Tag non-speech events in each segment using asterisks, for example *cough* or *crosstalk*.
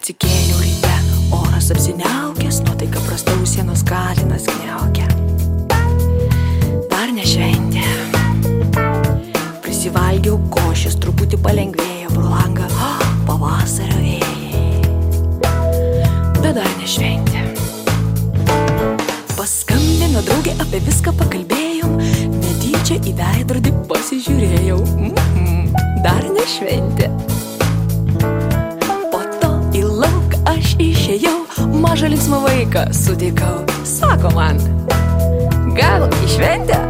Atsikėliau ryte, oras apsiniaukęs, nuotaika prasta sienos kalinas kneukia. Dar ne šventė. Prisivalgiau košės, truputį palengvėjo pro langą oh, *gasps* pavasario vėjai. Bet dar ne šventė. Paskambino draugė, apie viską pakalbėjom, netyčia į veidrodį pasižiūrėjau. Mm -hmm, dar ne išėjau, mažą linksmą vaiką sutikau. Sako man, gal į šventę?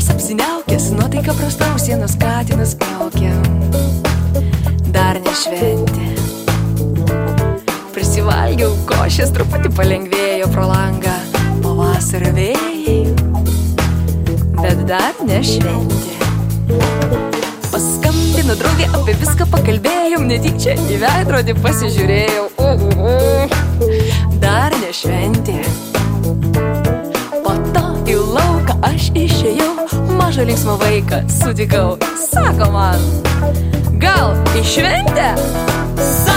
Oras apsiniaukęs, nuotaika prasta, sienos katinas kniaukia. Dar ne šventė. Prisivalgiau košės, truputį palengvėjo pro langą pavasario vėjai. Bet dar ne šventė. Paskambino draugė, apie viską pakalbėjom, netyčia į veidrodį pasižiūrėjau. Uhu. Dar ne šventė. Po to į lauką aš išėjau, mažą linksmą vaiką sutikau. Sako man, gal į šventę? Saulės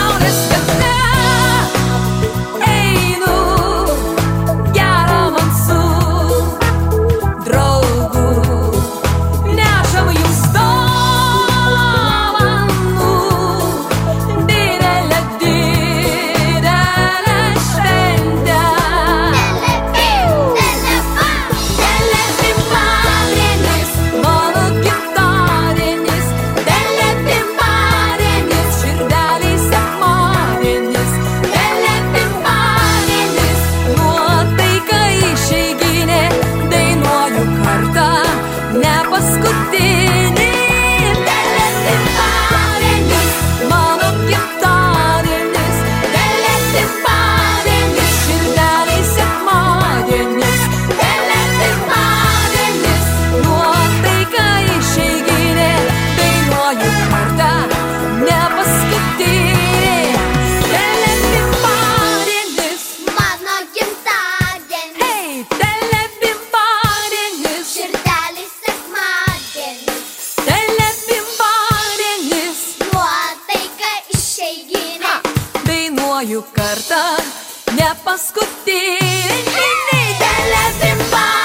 dainuoju kartą, ne paskutinį. Televiziją